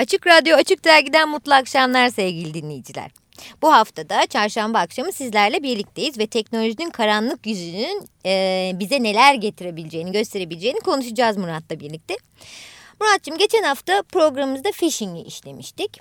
Açık Radyo Açık Dergi'den mutlu akşamlar sevgili dinleyiciler. Bu haftada çarşamba akşamı sizlerle birlikteyiz ve teknolojinin karanlık yüzünün e, bize neler getirebileceğini, gösterebileceğini konuşacağız Murat'la birlikte. Murat'cığım geçen hafta programımızda phishing'i işlemiştik.